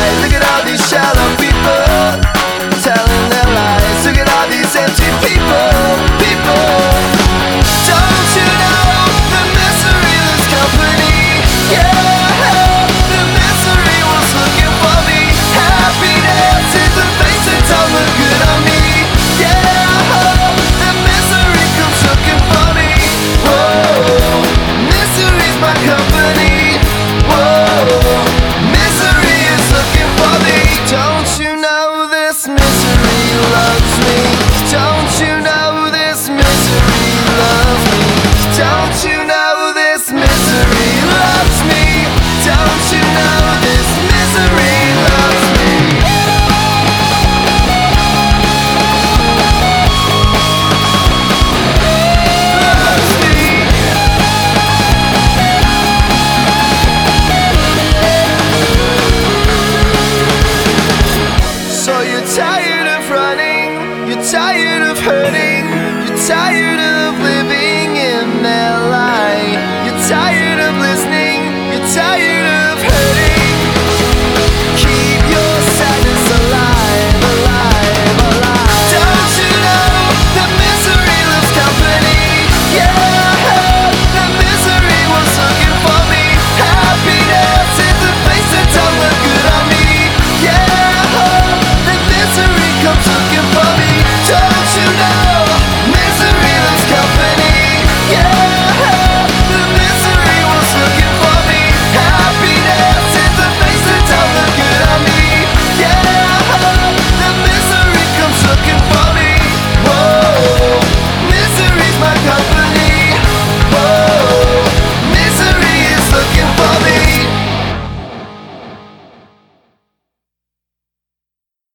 eyes, look at tired of hurting, you're tired of living in their lie. you're tired of listening.